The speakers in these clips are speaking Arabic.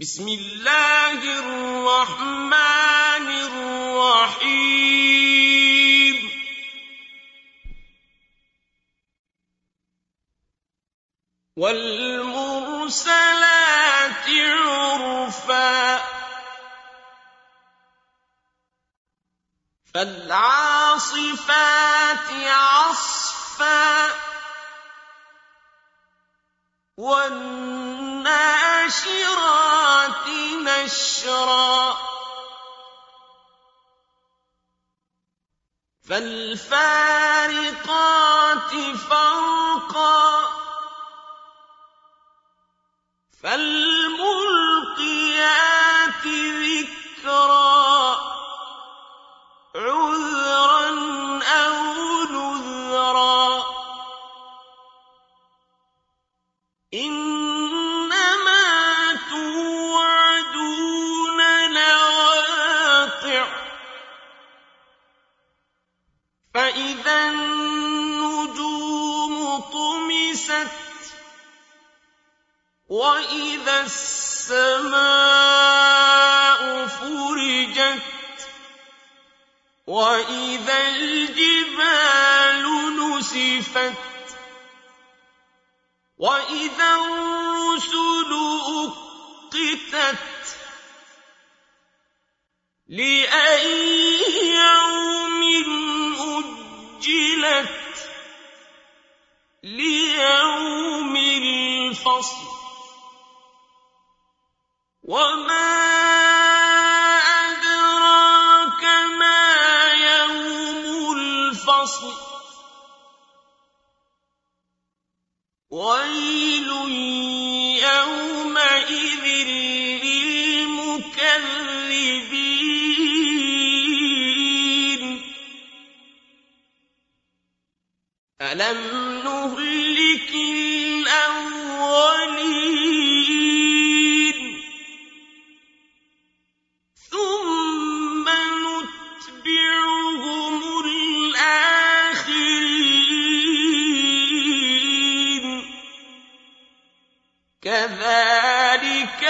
بسم الله الرحمن الرحيم. والمرسلات عرفا. فالعاصفات عصفا. والناشرات نشرا. فالفارقات فرقا فالملقيات ذكرا وإذا السماء فرجت وإذا الجبال نسفت وإذا الرسل أقتت لأي وما أدراك ما يوم الفصل ويل يومئذ للمكذبين ألم نهلك الأولين كذلك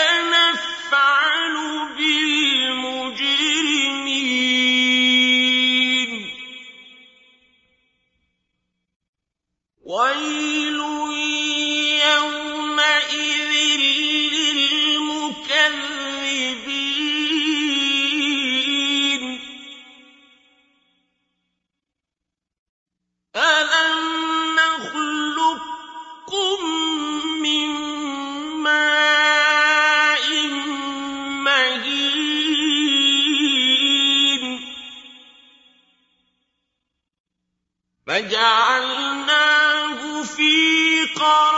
فجعلناه في قرار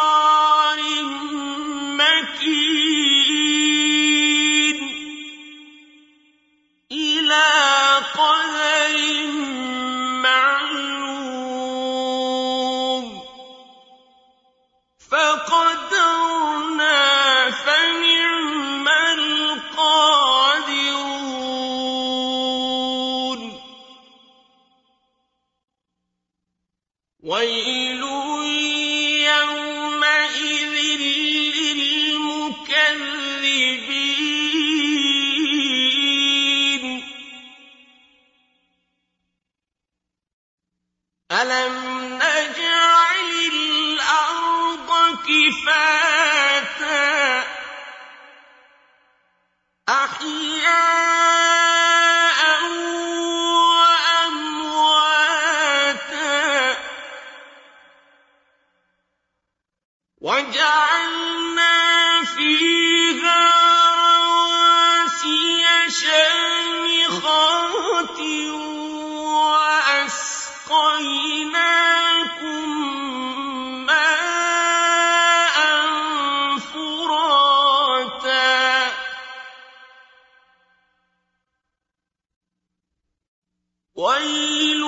ويل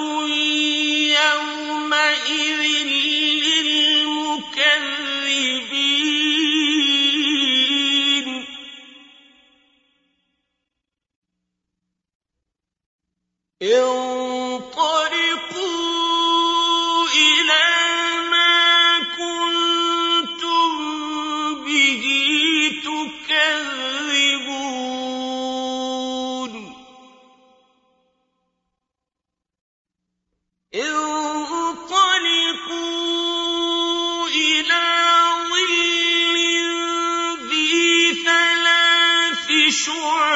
شعب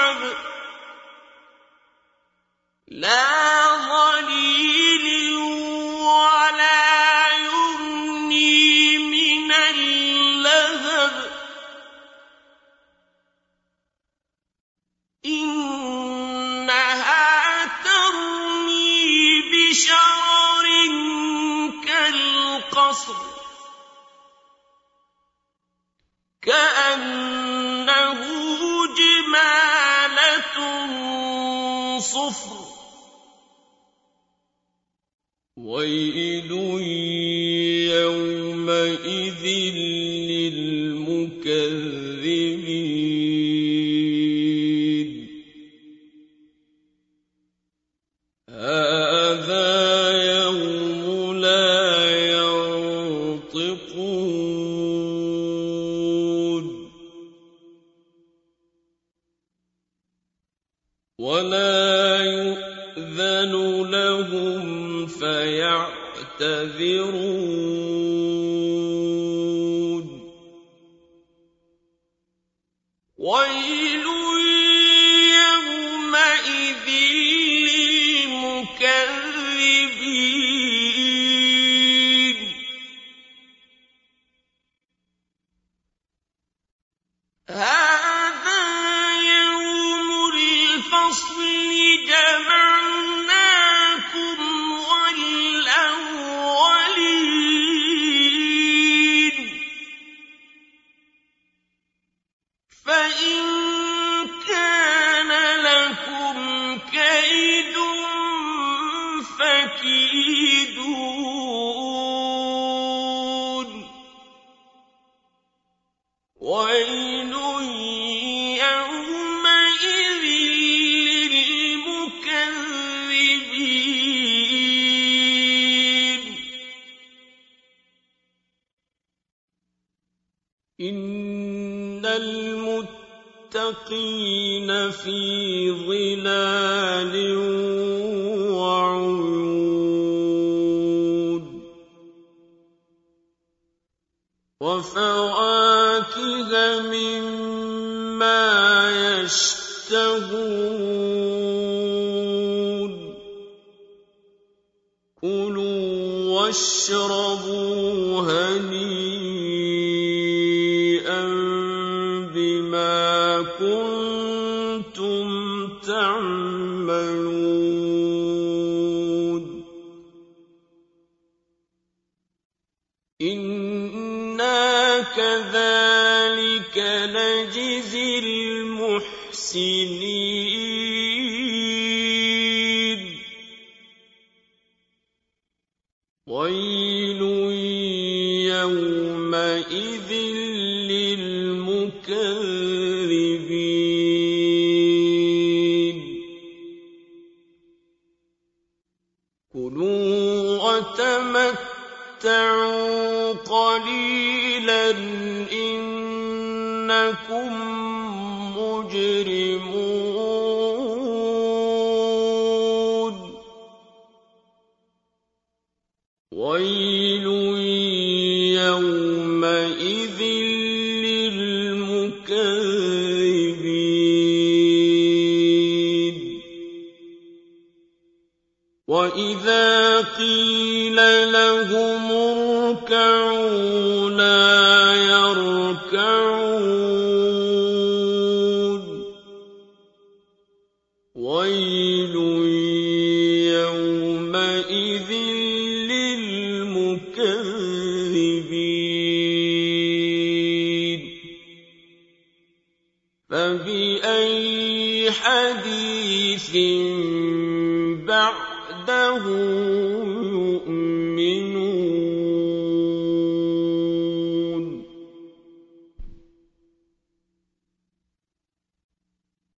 صفر. ويل ويل يومئذ للمكذبين. فكيدون ويل يومئذ للمكذبين. إن المتقين في ظلال وفواكه مما يشتهون. كلوا واشربوا هنيئا بما كنتم المحسنين. ويل يومئذ للمكذبين. كلوا وتمتعوا قليلا إنكم مجرمون. ويل يومئذ للمكذبين. وإذا قيل لهم اركعوا فبأي حديث بعده يؤمنون